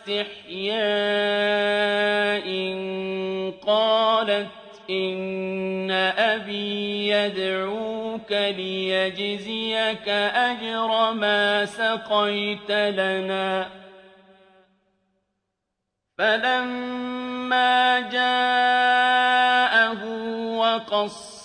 اسْتِحْيَاءٍ قَالَتْ إِنَّ أَبِي يَدْعُوكَ لِيَجْزِيَكَ أَجْرَ مَا سَقَيْتَ لَنَا ۚ. فَلَمَّا جَاءَهُ وَقَصَّ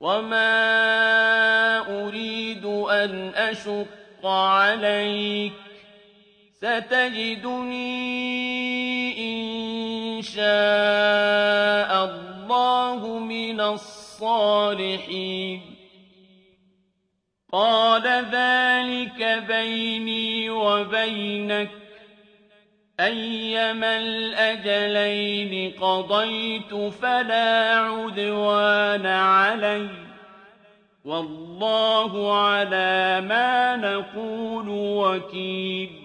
وَمَا أُرِيدُ أَنْ أَشُقَّ عَلَيْكَ ۚ سَتَجِدُنِي إِن شَاءَ اللَّهُ مِنَ الصَّالِحِينَ قَالَ ذَٰلِكَ بَيْنِي وَبَيْنَكَ ۖ أَيَّمَا الْأَجَلَيْنِ قَضَيْتُ فَلَا عُدْوَانَ عَلَيَّ ۖ وَاللَّهُ عَلَىٰ مَا نَقُولُ وَكِيلٌ